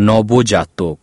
নবজাতক